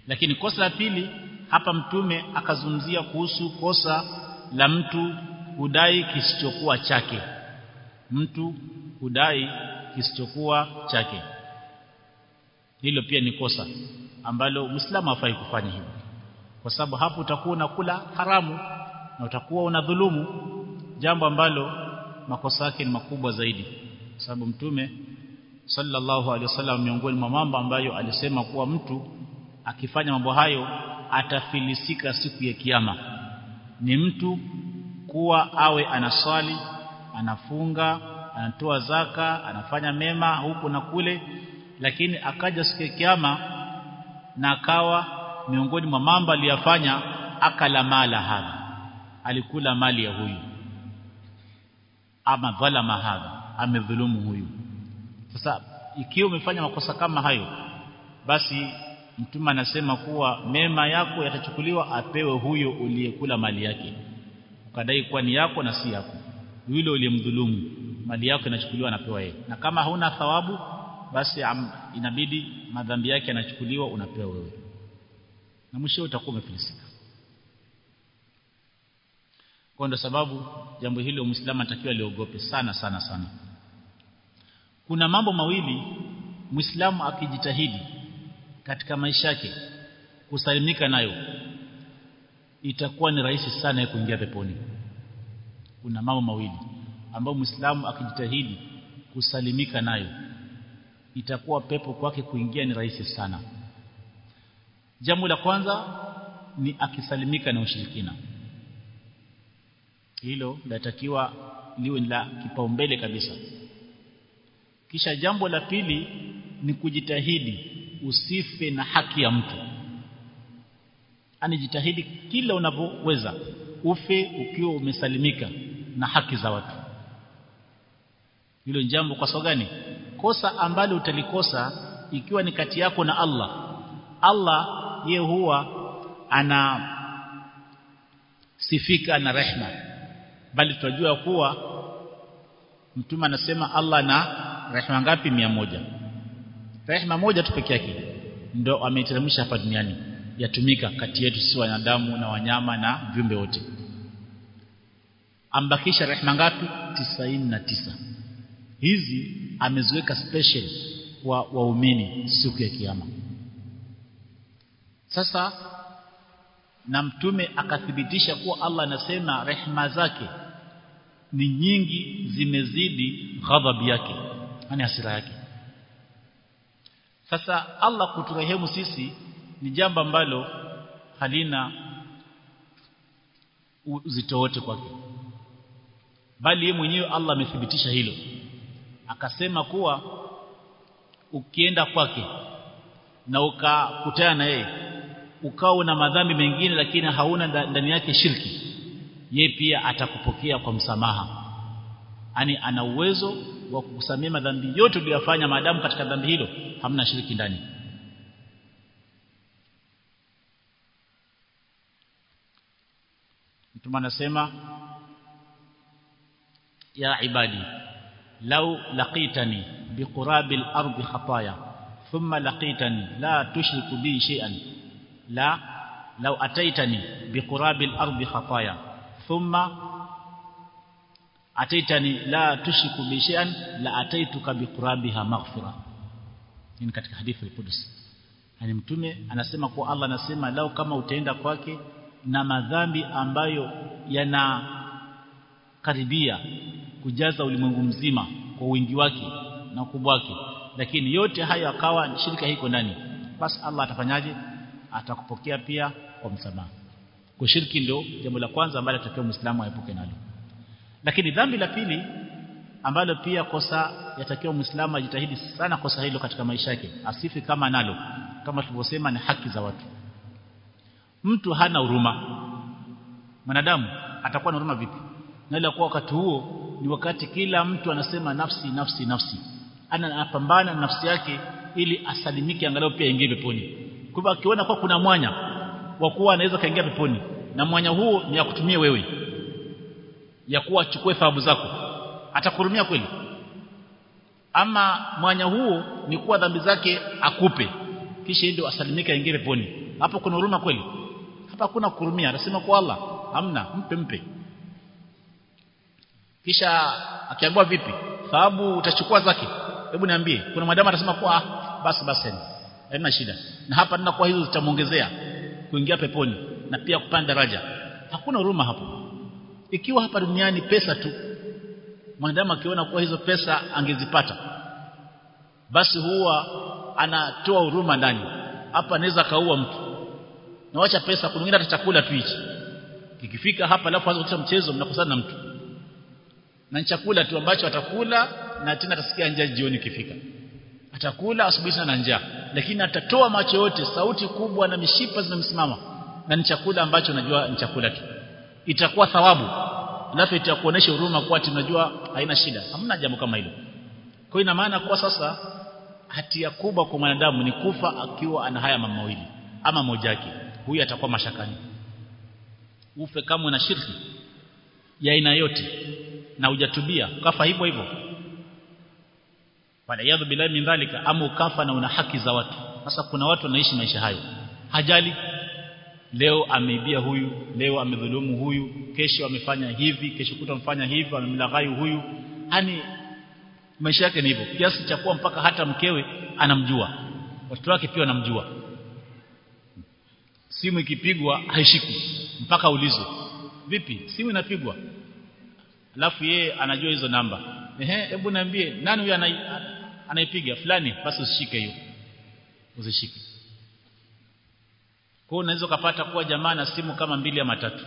lakini kosa la pili hapa mtume akazungumzia kuhusu kosa la mtu kudai kisichokuwa chake. Mtu kudai kisichokuwa chake. Hilo pia ni kosa ambalo muislamu hafai kufanya hivyo. Kwa sababu hapo utakuwa unakula haramu na utakuwa unadhulumu jambo ambalo makosa yake ni makubwa zaidi. Sababu mtume sallallahu alaihi wasallam miongoni mwa mambo ambayo alisema kuwa mtu akifanya mambo hayo atafilisika siku ya kiyama. Ni mtu kuwa awe anaswali anafunga anatoa zaka anafanya mema huku na kule lakini akaja siku ya kiyama na akawa miongoni mwa mambo aliyafanya akala mala hadha. Alikula mali ya huyu. Ama dhalama hadha. Amedhulumu huyu. Sasa ikiwa umefanya makosa kama hayo basi mtume anasema kuwa mema yako yatachukuliwa apewe huyo uliyekula mali yake. Ukadai kuwa ni yako na si yako. Yule uliyemdhulumu mali yako inachukuliwa anapewa yeye. Na kama hauna thawabu basi inabidi madhambi yake yanachukuliwa unapewa wewe. Na mwisho utakuwa umefilisika. Kwa ndo sababu jambo hilo muislamu anatakiwa liogope sana sana sana. Kuna mambo mawili muislamu akijitahidi katika maisha yake kusalimika nayo itakuwa ni rahisi sana ya kuingia peponi. Kuna mambo mawili ambayo muislamu akijitahidi kusalimika nayo itakuwa pepo kwake kuingia ni rahisi sana. Jambo la kwanza ni akisalimika na ushirikina. Hilo latakiwa liwe la kipaumbele kabisa. Kisha jambo la pili ni kujitahidi usife na haki ya mtu. Anijitahidi kila unavyoweza ufe ukiwa umesalimika na haki za watu. Hilo jambo kwa sababu gani? Kosa ambalo utalikosa ikiwa ni kati yako na Allah Allah ye huwa ana sifika na rehma. Bali tunajua kuwa mtume anasema Allah na rehma ngapi? Moja rehma moja tu peke yake ndio ameiteremsha hapa duniani. Yatumika kati yetu si wanadamu na wanyama na viumbe wote. Ambakisha rehema ngapi? Tisa. Hizi ameziweka special kwa waumini siku ya kiyama. Sasa na mtume akathibitisha kuwa Allah anasema rehema zake ni nyingi zimezidi ghadhabu yake yani hasira yake sasa Allah kuturehemu sisi ni jambo ambalo halina uzito wote kwake. Bali yeye mwenyewe Allah amethibitisha hilo. Akasema kuwa ukienda kwake na ukakutana na yeye ukawa na madhambi mengine lakini hauna ndani yake shirki yeye pia atakupokea kwa msamaha yani ana uwezo wa kukusamea madhambi yote uliyofanya maadamu katika dhambi hilo hamna shiriki ndani mtume anasema ya ibadi law laqitani biqurabil ardi khataya thumma laqitani la tushriku bi shay'an la law ataitani biqurabil ardi khataya thumma ataitani la tushriku bi shay'an la ataituka biqurabiha maghfira. Ni katika hadithi al-Qudsi yani mtume anasema kwa Allah anasema lao kama utaenda kwake na madhambi ambayo yana karibia kujaza ulimwengu mzima kwa wingi wake na ukubwa wake lakini yote hayo akawa shirika hiko ndani basi Allah atafanyaje? Atakupokea pia kwa msamaha. Kwa shirki ndio jambo la kwanza ambalo atakiwa muislamu aepuke nalo lakini dhambi la pili ambalo pia kosa yatakiwa muislamu ajitahidi sana kosa hilo katika maisha yake asifi kama nalo. Kama tulivyosema ni haki za watu. Mtu hana huruma. Mwanadamu atakuwa na huruma vipi? Na ile kwa wakati huo ni wakati kila mtu anasema nafsi nafsi nafsi. Ana anapambana na nafsi yake ili asalimike angalau pia ingie peponi. Kwa hivyo akiona kwa kuna mwanya wa kuwa anaweza kaingia peponi na mwanya huo ni ya kutumia wewe ya kuwa achukue thawabu zako. Atakurumia kweli? Ama mwanya huo ni kuwa dhambi zake akupe kisha ndio asalimike aingie peponi. Hapo kuna huruma kweli? Hapa hakuna kurumia. Anasema kwa Allah hamna mpe mpe. Kisha akiambiwa vipi? Thawabu utachukua zake. Hebu niambie. Kuna madama atasema kwa ah, basi basi haina shida. Na hapa ninakuwa hizo zitamuongezea kuingia peponi na pia kupanda daraja. Hakuna huruma hapo ikiwa hapa duniani pesa tu mwanadamu akiona kuwa hizo pesa angezipata basi huwa anatoa huruma ndani. Hapa anaweza kaua mtu. Na wacha pesa kuna mwingine hata chakula tu hichi. Kikifika hapa alafu anza kucheza mchezo mnakosana na mtu. Na chakula tu ambacho atakula na tena atasikia njaa jioni kifika atakula asubuhi sana na njaa. Lakini atatoa macho yote sauti kubwa na mishipa zinamsimama na ni chakula ambacho najua ni chakula tu itakuwa thawabu. Alafu itakuonesha huruma kwa tunajua haina shida. Hamna jambo kama hilo. Kwa ina maana kwa sasa hatia kubwa kwa mwanadamu ni kufa akiwa ana haya mawili. Ama moja yake huyu atakuwa mashakani. Ufe kama una shirki ya aina yote. Na hujatubia kafa hivyo hivyo. Wala yadhu billahi min dhalika ama ukafa na una haki za watu. Sasa kuna watu wanaishi maisha hayo. Hajali leo ameibia huyu leo amedhulumu huyu kesho amefanya hivi kesho kuta amfanya hivi amemlaghai huyu. Yani maisha yake ni hivyo. Kiasi cha kuwa mpaka hata mkewe anamjua. Watoto wake pia wanamjua. Simu ikipigwa haishiki. Mpaka ulizo vipi? Simu inapigwa. Alafu yeye anajua hizo namba. Ehe hebu niambie nani huyo anaipiga? Fulani? Basi usishike hiyo. Usishike kwa unaweza kupata kuwa jamaa na simu kama mbili ya matatu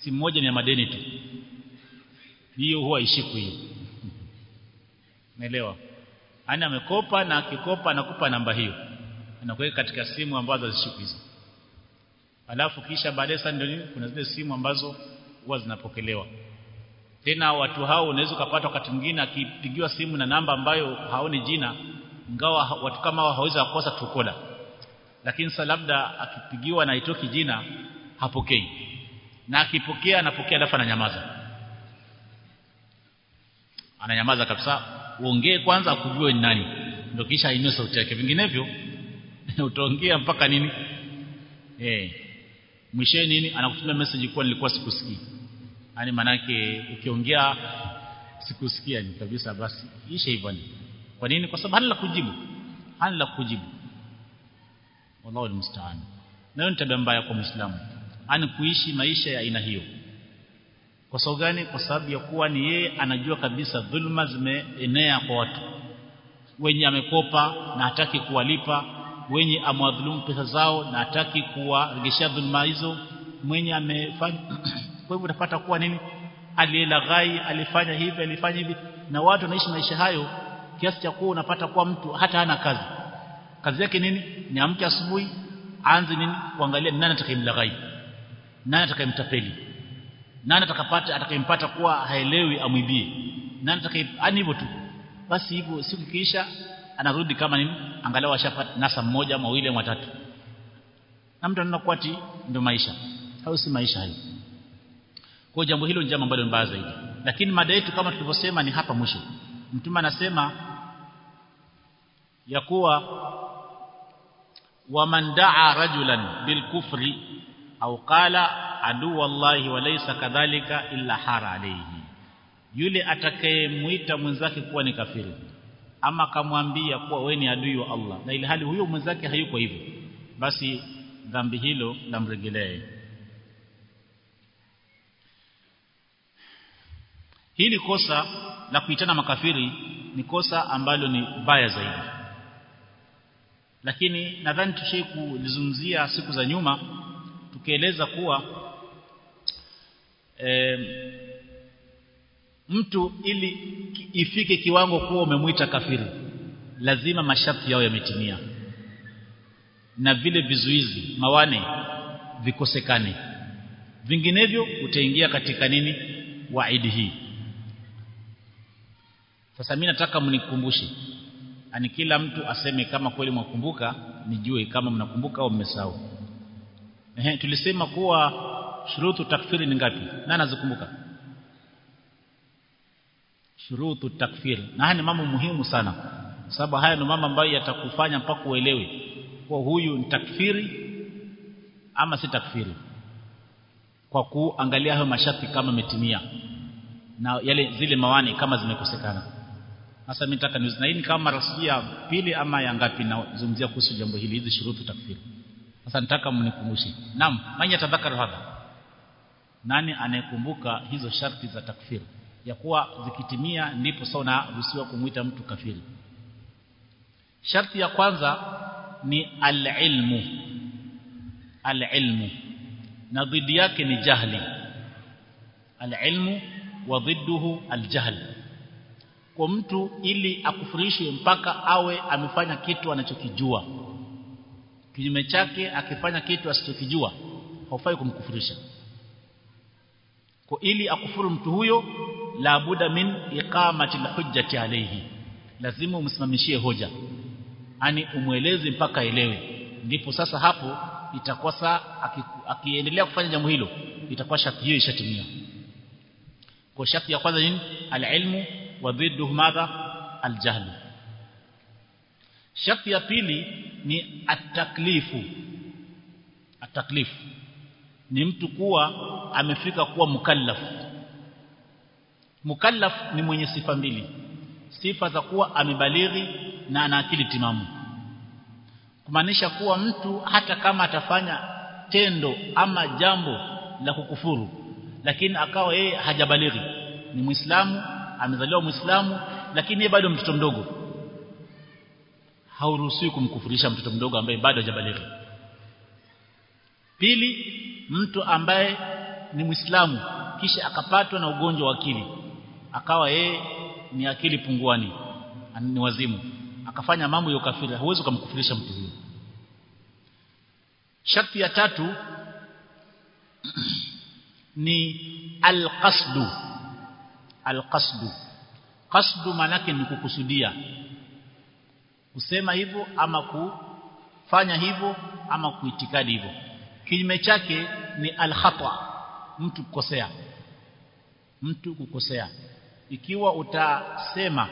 simu moja ni ya madeni tu. Hiyo huwa ishiku hiyo. Naelewa ana amekopa na akikopa anakupa namba hiyo. Anakuweka katika simu ambazo hazishiku alafu kisha baadaye sasa ndio kuna zile simu ambazo huwa zinapokelewa. Tena watu hao unaweza kupata wakati mwingine akipigiwa simu na namba ambayo haoni jina ngawa watu kama hao hawezi kukosa tukola lakini sasa labda akipigiwa na itoki jina hapokei. Na akipokea anapokea dafa alafu ananyamaza. Ananyamaza kabisa. Uongee kwanza akujue ni nani. Ndio kisha ainue sauti yake. Vinginevyo utaongea mpaka nini? Eh mwishe nini? Anakutumia message kwa nilikuwa sikusikii. Yani manake ukiongea sikusikia ni kabisa basi ishe hivyo kwa nini? Kwa sababu hana la kujibu. Hana la kujibu wallahu almusta'an. Nayo ni tabia mbaya kwa muislamu. Ani kuishi maisha ya aina hiyo. Kwa sababu gani? Kwa sababu ya kuwa ni yeye anajua kabisa dhulma zimeenea kwa watu. Wenye amekopa na hataki kuwalipa wenye amwadhulumu pesa zao na hataki kuwarejeshea dhulma hizo mwenye amefanya kwa hivyo utapata kuwa nini? Aliyelaghai alifanya hivi alifanya hivi. Na watu wanaishi maisha hayo kiasi cha kuwa unapata kuwa mtu hata hana kazi kazi yake nini? Ni amke asubuhi anze nini? Kuangalia nani atakayemlaghai nani atakayemtapeli nani atakapata atakayempata kuwa haelewi amwibie nani atakayani hivyo tu. Basi hivyo siku kisha anarudi kama nini? Angalau ashapata nasa mmoja ama mawili ama matatu na mtu anaona kuwa ati ndio maisha. Au si maisha hayo? Kwa jambo hilo ni jambo ambalo ni baya zaidi. Lakini mada yetu kama tulivyosema ni hapa mwisho. Mtume anasema ya kuwa waman daa rajulan bilkufri au qala adu wallahi walaysa kadhalika illa hara alayhi. Yule atakayemuita mwenzake kuwa ni kafiri ama akamwambia kuwa wewe ni adui wa Allah na ili hali huyo mwenzake hayuko hivyo basi dhambi hilo lamregelee hili kosa la kuitana makafiri ni kosa ambalo ni baya zaidi lakini nadhani tushie kulizungumzia siku za nyuma tukieleza kuwa e, mtu ili ifike kiwango kuwa umemwita kafiri lazima masharti yao yametimia. Na vile vizuizi mawane vikosekane. Vinginevyo utaingia katika nini? Waidi hii. Sasa mimi nataka mnikumbushe ani kila mtu aseme kama kweli mwakumbuka nijue kama mnakumbuka au mmesahau. Ehe tulisema kuwa shurutu takfiri ni ngapi? Nani azikumbuka shurutu takfiri. Na haya ni mambo muhimu sana. Sababu haya ni mambo ambayo yatakufanya mpaka uelewe kwa huyu ni takfiri ama si takfiri. Kwa kuangalia hayo masharti kama umetimia na yale zile mawani kama zimekosekana sasa mimi nataka niulize na hii ni kama mara ya pili ama ya ngapi nazungumzia kuhusu jambo hili hizi shurutu takfiri? Sasa nataka mnikumbushe naam manya tadhakar hadha? Nani anayekumbuka hizo sharti za takfir ya kuwa zikitimia ndipo sawa na ruhusiwa kumuita mtu kafiri. Sharti ya kwanza ni alilmu. Al-ilmu. Na dhidi yake ni jahli. Alilmu wa dhidduhu al-jahl kwa mtu ili akufurishwe mpaka awe amefanya kitu anachokijua. Kinyume chake akifanya kitu asichokijua haufai kumkufurisha kwa ili akufuru mtu huyo la buda min iqamati alhujjati alayhi. Lazima umsimamishie hoja. Ani umweleze mpaka elewe ndipo sasa hapo itakuwa saa akiendelea kufanya jambo hilo itakuwa sharti hiyo ishatimia. Kwa sharti ya kwanza nini? Alilmu dhidduhu madha aljahl. Sharti ya pili ni ataklifu ataklifu ni mtu kuwa amefika kuwa mukallaf. Mukallaf ni mwenye sifa mbili. Sifa za kuwa amebalighi na ana akili timamu. Kumaanisha kuwa mtu hata kama atafanya tendo ama jambo la kukufuru lakini akawa yeye hajabalighi. Ni muislamu amezaliwa muislamu lakini bado mtoto mdogo. Hauruhusiwi kumkufurisha mtoto mdogo ambaye bado hajabalighi pili mtu ambaye ni muislamu kisha akapatwa na ugonjwa wa akili akawa yeye ni akili punguani ni wazimu akafanya mambo ya ukafiri huwezi kumkufurisha mtu huyo. Sharti ya tatu ni alqasdu alqasdu. Qasdu manake ni kukusudia. Kusema hivyo ama kufanya hivyo ama kuitikadi hivyo. Kinyume chake ni alkhata. Mtu kukosea. Mtu kukosea. Ikiwa utasema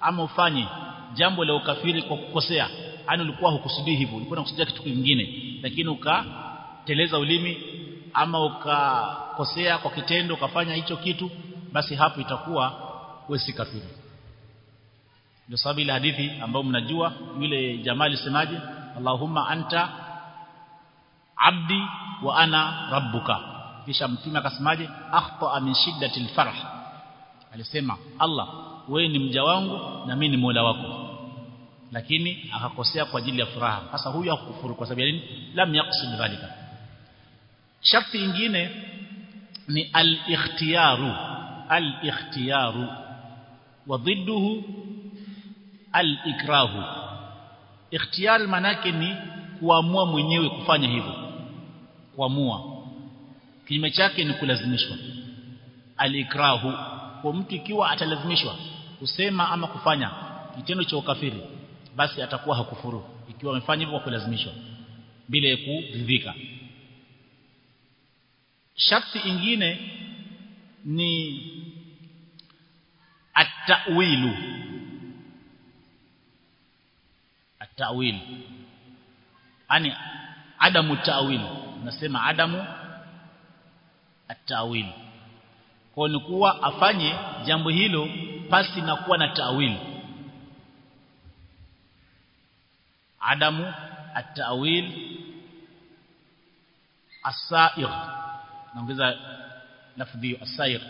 ama ufanye jambo la ukafiri kwa kukosea yani ulikuwa hukusudii hivyo ulikuwa unakusudia kitu kingine lakini ukateleza ulimi ama ukakosea kwa kitendo ukafanya hicho kitu basi hapo itakuwa wesi si kafiri. Ndio sababu ile hadithi ambayo mnajua yule jamaa alisemaje? Allahumma anta abdi wa ana rabbuka. Kisha mtume akasemaje? Akhta min shiddatil farh alisema Allah wewe ni mja wangu na mimi ni Mola wako. Lakini akakosea kwa ajili ya furaha. Sasa huyu hakufuru kwa sababu ya nini? Lam yaqsid dhalika. Sharti nyingine ni al-ikhtiyaru al-ikhtiyaru wa dhidduhu al-ikrahu. Ikhtiyar manake ni kuamua mwenyewe kufanya hivyo. Kuamua. Kinyume chake ni kulazimishwa. Al ikrahu kwa mtu ikiwa atalazimishwa kusema ama kufanya kitendo cha ukafiri basi atakuwa hakufuru. Ikiwa amefanya hivyo kwa kulazimishwa bila kuridhika. Sharti ingine ni at-ta'wilu at-ta'wil. Yani adamu ta'wil. Nasema adamu at-ta'wil. Kwa ni kuwa afanye jambo hilo pasi na kuwa na ta'wil. Adamu at-ta'wil as-sa'igh naongeza lafdhi as-sa'igh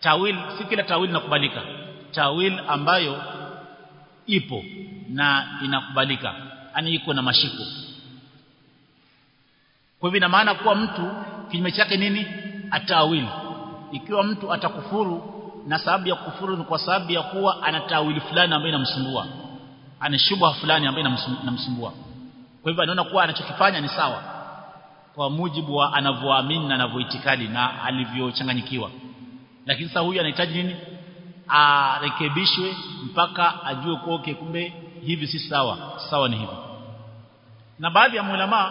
tawil si kila tawil inakubalika. Tawil ambayo ipo na inakubalika ani iko na mashiko. Kwa hivyo ina maana kuwa mtu kinyume chake nini? Atawil. Ikiwa mtu atakufuru na sababu ya kufuru ni kwa sababu ya kuwa ana tawili fulani ambayo inamsumbua. Ana shubha fulani ambayo inamsumbua. Kwa hivyo anaona kuwa anachokifanya ni sawa kwa mujibu wa anavyoamini na anavyoitikadi na alivyochanganyikiwa. Lakini sasa huyu anahitaji nini? Arekebishwe mpaka ajue kwa okay, kumbe hivi si sawa. Sawa ni hivi. Na baadhi ya mulama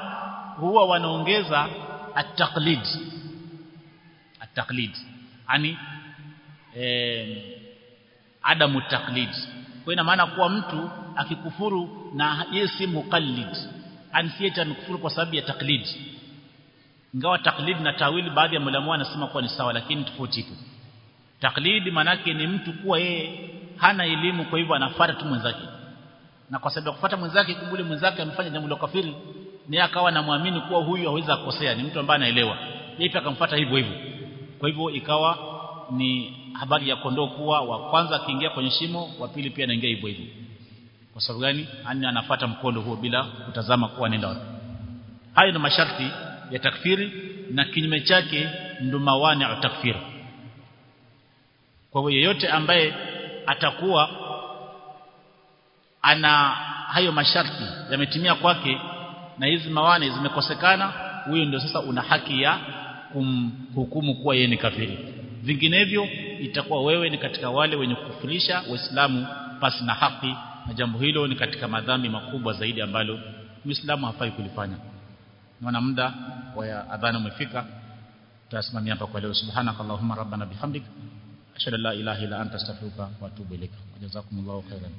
huwa wanaongeza at-taqlid. At-taqlid. Yani eh, adamu taqlid. Kwa ina maana kuwa mtu akikufuru na yeye si muqallid. Ansiyeta amekufuru kwa sababu ya taklid ingawa taklid na tawili baadhi ya ulama wanasema kuwa ni sawa lakini tofauti ipo. Taklidi manake ni mtu kuwa yeye hana elimu kwa hivyo anafuata tu mwenzake. Na kwa sababu kufuata mwenzake kubule mwenzake amefanya jambo la kafiri ni akawa anamwamini kuwa huyu hawezi kukosea ni mtu ambaye anaelewa. Yeye pia akamfuata hivyo hivyo. Kwa hivyo ikawa ni habari ya kondoo kuwa wa kwanza akiingia kwenye shimo wa pili pia anaingia hivyo hivyo. Kwa sababu gani? Ani anafuata mkondo huo bila kutazama kuwa nenda wapi. Hayo ni masharti ya takfiri na kinyume chake ndo mawani ya takfiri kwa hiyo yeyote ambaye atakuwa ana hayo masharti yametimia kwake na hizi mawani zimekosekana huyo ndio sasa una haki ya kumhukumu kuwa yeye ni kafiri. Vinginevyo itakuwa wewe ni katika wale wenye kukufirisha waislamu pasi na haki na jambo hilo ni katika madhambi makubwa zaidi ambalo muislamu hafai kulifanya naona muda wa adhana umefika. Tutasimamia hapa kwa leo. Subhanakallahumma rabbana bihamdik. Ashhadu an la ilaha illa anta astaghfiruka wa atubu ilaik khairan